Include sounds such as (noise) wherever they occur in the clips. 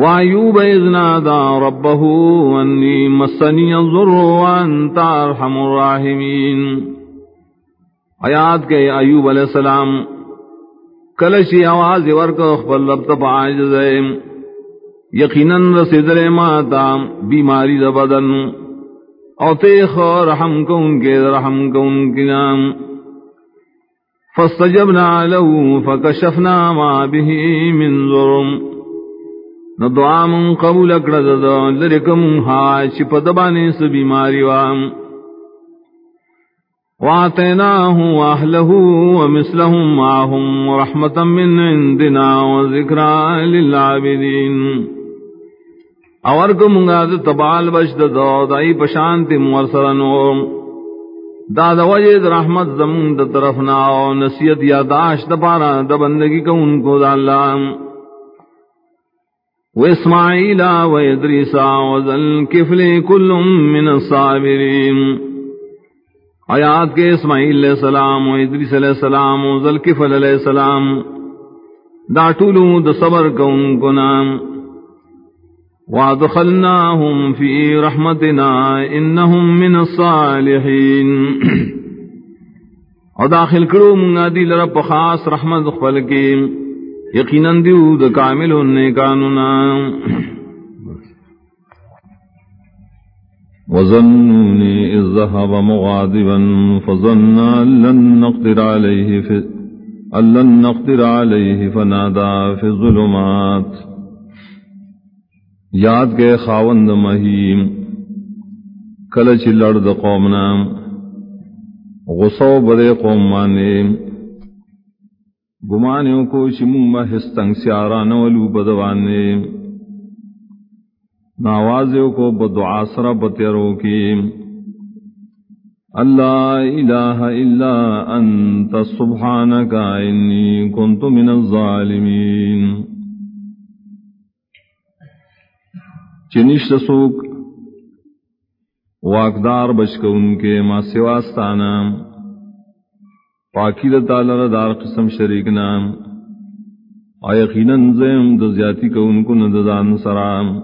وایوب اذنادا ربه انی مسنی الضر وانت ارحم الراحمین آیات کے ایوب علیہ السلام، کلشی آواز ورک خپل رب تب عاجز یقیناً رسیدل ماتا، بیماری دا بدن۔ او تیخ رحم کون کے رحم کون کے نام۔ فاستجبنا له فكشفنا ما به من ضرم نو دعا من قبول اکڑا دا لرکم ہا چپ دبانی س بیماری وام واتیناہ واہلہ ومثلہم معہم ورحمتا من عندنا وذکرا للعابدین. اور کو منگا دا تبال بشد دا دا دائی پشانتی مرسرنو دا دا وجد رحمت زمون دا طرفنا و نصیت یاداشت دا پارا دا بندگی کو ان کو دا اللہ وإسماعيل وإدريس وذا الكفل كل من الصابرين. آیات کے اسماعیل علیہ السلام و ادریس علیہ السلام و ذلکفل علیہ السلام، دا طولو دا صبر کون کنام وادخلناهم في رحمتنا انهم من الصالحين. (coughs) او داخل کرو منگا دی لرب خاص رحمت خفل کی. یقیناً دیو دا کامل اننے کانونا وظنوني إذ ذهب مغاضبا فظن أن لن نقدر عليه في أن لن نقدر عليه فنادى في الظلمات. یاد کے خاوند مہیم، کلچ لڑد قومنا غصو بدے قوم مانے گمانیوں کو شمو ہستنگ سیارا نولو بدوانے۔ ناوازیوں کو بدعا سر بتیرو کی۔ اللہ الہ الا انت سبحانک انی کنت من الظالمین۔ چنشت سوک، واقدار بچکو ان کے ما سواستانا پاکی دا تعالی را دار قسم شریک نام. آ یقیناً زیم د زیاتی کو ان کو ندان سرام.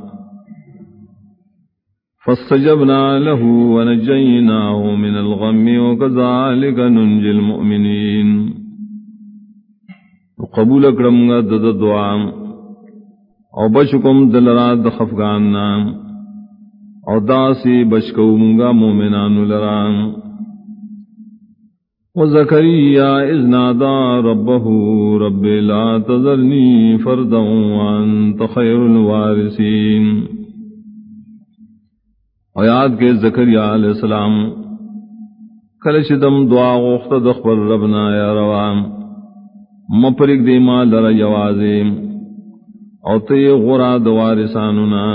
فاستجبنا له ونجيناه من الغم وكذلك ننجي المؤمنين قبول اکرم گا دد دعا. او بچکم دلرا دخفگان نام. او داسی بچکو منگا مومنان لرام. وزكريا إذ نادى ربه رب لا تذرني فردا وأنت خير الوارثين. ویاد کے زکریا علیہ السلام، کلش دم دعا غوخت دخبر ربنا یا روام مپرک دیما لر جوازیم او تی غرا دوارساننا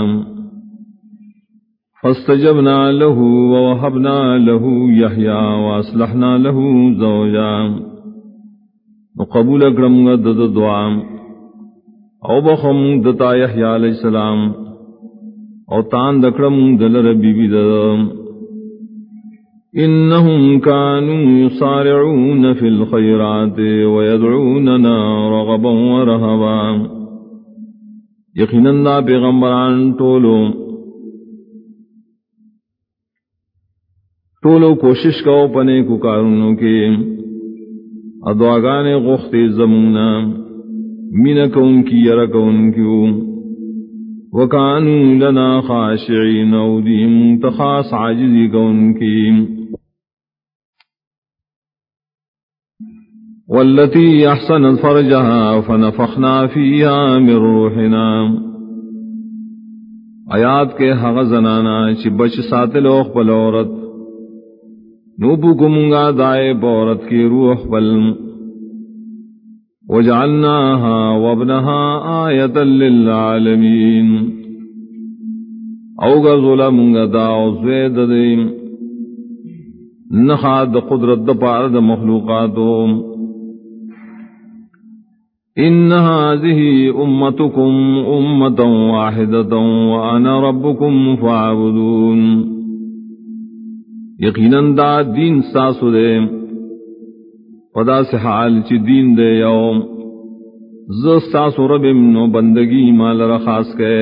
فاستجبنا له ووهبنا له يحيى واصلحنا له زوجا. وقبول اکرم دد دعا. او بخم دتا يحيى عليه السلام. او تان دکرم دلر بی بی دد. انهم كانوا يصارعون في الخيرات ويدعوننا رغبا ورهبا یقینا پیغمبران ٹولو ٹولو کوشش کرو پنے کو کارونوں کے۔ ادواگان غخت زمونا مین کون کی یر کون کیوں؟ وکانو لنا خاشعین او دیم تخاص عاجزی کون کی۔ والتي أحسنت فرجها فنفخنا فيها من روحنا۔ آیات کے حق زنانا چی بچ ساتلوخ پلورت نوبو کو منگا دائے بورت کی روح بل وجعلناها وابنها آية للعالمين اوگا ظلم منگا داو زید دیم۔ نخاد قدرت دا پارد مخلوقاتو ان هذه امتكم امه واحده وانا ربكم فاعبدون۔ یقیناً دا دین ساسو دے پدا سے حال چی دین دے یوم. زستا سورب نو بندگی مال رخاص کے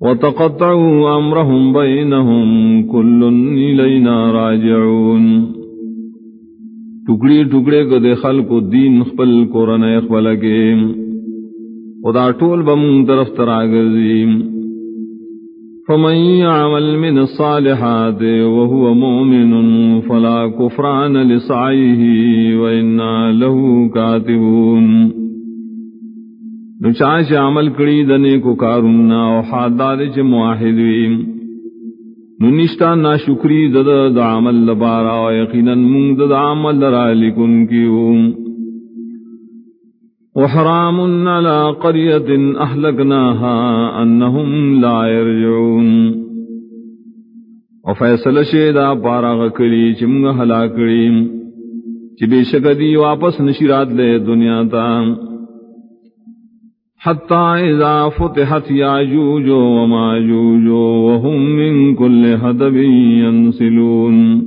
وتقطعوا امرهم بينهم كل الينا راجعون. ٹکڑی ٹکڑے کو دے خلق دین خپل قرآن اخبل کے خدا ٹول بم طرف تراغرزیم فمن يعمل من الصالحات وهو مؤمن فلا كفران لسعيه وإنا له كاتبون. نچاچ عمل کری دنے کو کارنا او حادار چ معاہد ویم ننشتا نا شکری دد دا عمل لبارا و یقینا من دد عمل لرا لکن کیوم وحرام على قرية أهلكناها أنهم لا يرجعون. وفیصل شیدا پارا غکلی چمگ ہلاکڑی چی بے شک واپس نشیرات لے دنیا تا. حتی اذا فتحت یاجوج و ماجوج وهم من کل حدب ینسلون.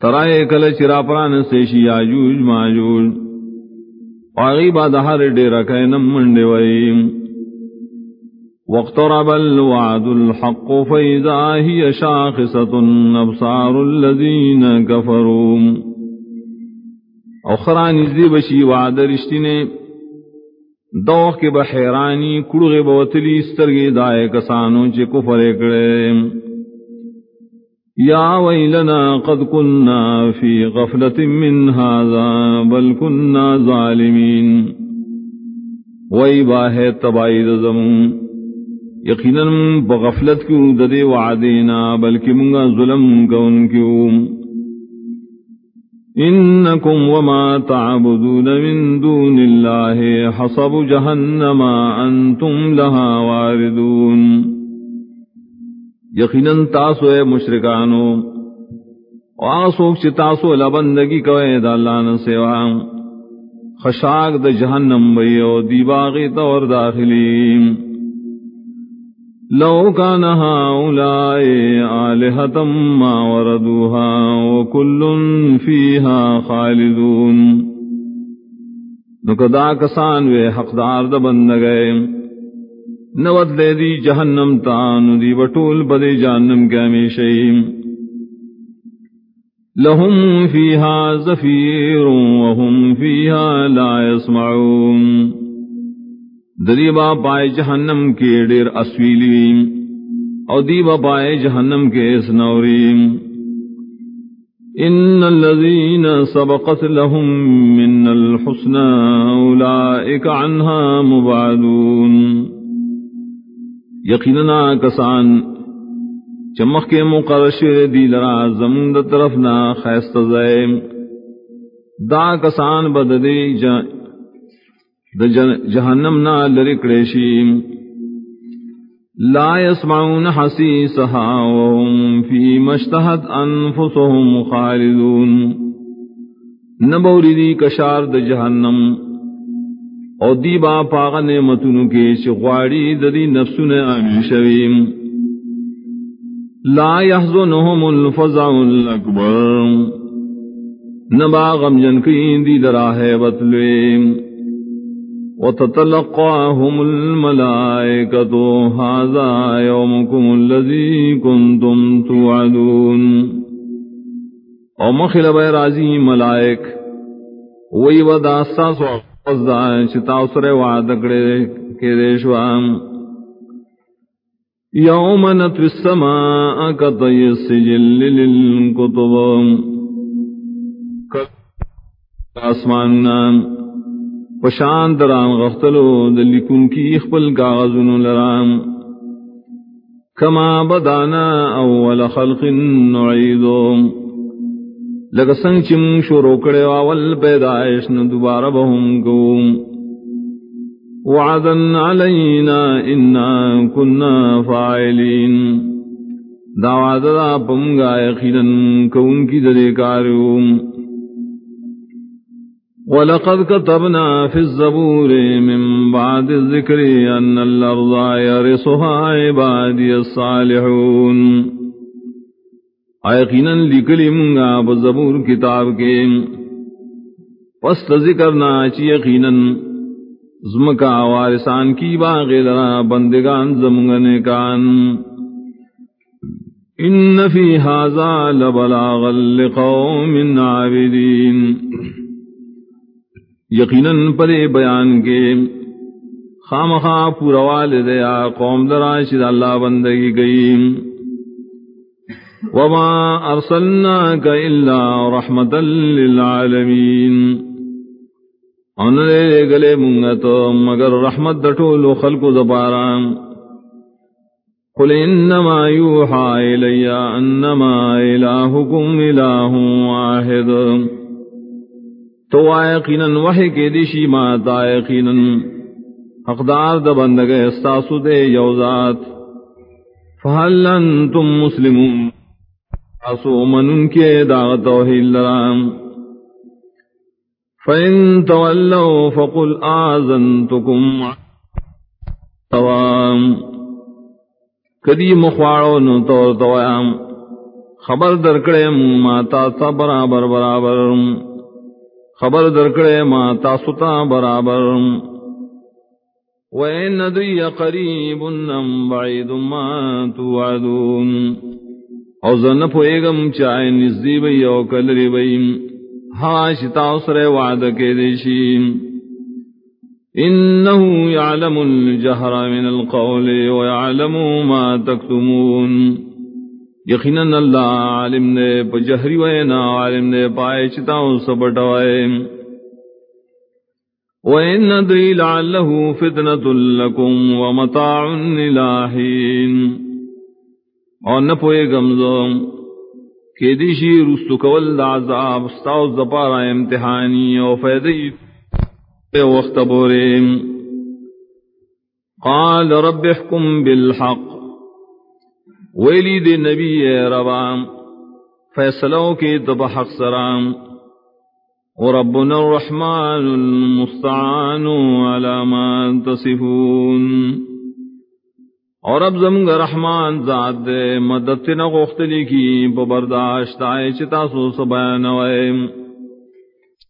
ترائے کل چرا پران سیشی یاجوج، ماجوج. آغی بعد ہر ڈیرا کینم منڈے وئیم واقترب الوعد الحق فإذا هي شاخصة أبصار الذين كفروا. اخران ازدی بشی وعد رشتنے دوخ کے بحیرانی کڑغ بوتلی استرگی دائے کسانوں چے کفر اکڑے یا ویلنا قد كنا في غفلة من هذا، بل كنا ظالمين. وی باہ تبائی زمون، یقینا بغفلت کیوں ددے وعدینا، بلکہ منگا ظلم کون کیوں؟ انکم وما تعبدون من دون اللہ، حصب جہنم، انتم لها واردون. یقیناً تاسو اے مشرکانو آسوک چی تاسو لبندگی کوئے دا اللہ نسیوا خشاک دا جہنم بیو دی باغی طور داخلی لو کان هؤلاء آلہتا ما وردوها وکل فیہا خالدون. نکدا کسان وے حقدار دا بندگئے نوت دے دی جہنم تان دی بٹول بدے جہنم کے ہمیشہ لهم فيها زفير وهم فيها لا يسمعون دریبا پائے جہنم کے ڈیر اسویلی او دیبا پائے جہنم کے سنوریم ان الذين سبقت لهم من الحسنى اولئك عنها مبعدون۔ یقینا کسان چمک کے مقرشر دی لرا زمون دا طرف نا خیست زیم. دا کسان بددی دا جہنم نا لرکڑیشیم لا يسمعون حسيسها وهم في مشتهت أنفسهم خالدون. نبوری دی کشار د جہنم او دی با پاغ نعمتونو کے شغواڑی ددی نفسو نے آمین شویم. لا يحزنهم الفزع الاکبر. نبا غم جن کی دی دراہ بطلویم. وتتلقاهم الملائکة هذا يومكم الذي كنتم توعدون. او مخل بے راضی ملائک. وہی وداستا سو چتاؤسر وعد کڑے کے ریشوام یوم نتوی السماء کطی السجل للکتب. پشان دران غفتلو دلکن کی اخبل کاغذن لرام. کما بدانا اول خلق نعیدو. لگا سنگ چم شروع کرے اول پیدائش نہ دوبارہ بہم کو وعدا علینا انا کنا فاعلین. دا وعدا دا پمگا یقینا کون کی درے کاریوم ولقد كتبنا في الزبور من بعد الذكر أن الأرض يرثها عبادي الصالحون. یقیناً لکلی منگا بزبور کتاب کے۔ پس ذکر نہ چی یقیناً زمکا وارسان کی باغ لرا بندگان زمگنے کان ان فی هذا لبلاغا لقوم عابدین۔ یقیناً پرے بیان کے۔ خام خواہ پورا والدیا قوم دراشد اللہ بندگی گئی وما ارسلناك الا رحمتا للعالمین ان لے گلے منگتو مگر رحمت دٹولو خلق زباران قل انما يوحى الي انما الهكم اله واحد. تو یقینا وحی کے دشی ما تا یقینا. حقدار د بندگے استاسو دے یوزات. فهل انتم مسلمون؟ اسو من کے دعوت توحید لرام فإن تولوا فقل آذنتكم توام کدی مخواڑو نو تو توام خبر درکڑے ماتا تا برابر برابر. خبر درکڑے ما تاستا برابر. وَإِنَّ دُيَّ قَرِيبٌ نَمْ بَعِيدٌ مَا تُوعَدُونَ. او زن پوئیگم چاہے نزدی بئی او کلری بئی ہاں شتا اسرے وعد کے دیشیم انہو یعلم الجہر من القول ویعلم ما تکتمون. یقیناً اللہ عالم نے پجہری وینا عالم نے پائے چتاؤں سبٹوائے وَإِنَّ دِرِي لَعَلَّهُ فِتْنَةٌ لَكُمْ وَمَتَاعٌ لِلَاحِينَ اور نہ پوئے گمزو کہ دیشی رستو کول عذاب ستاو زپارا امتحانی او فیدی وقت بوریم قال رب احکم بالحق. ویلی دے نبی ربام فیصلوں کے تب حق سرام وربنا الرحمن المستعان على ما تصفون. اور اب زمگ رحمان ذات دے مدد نغختلی کی برداشت آئے چتا سو سبانوائے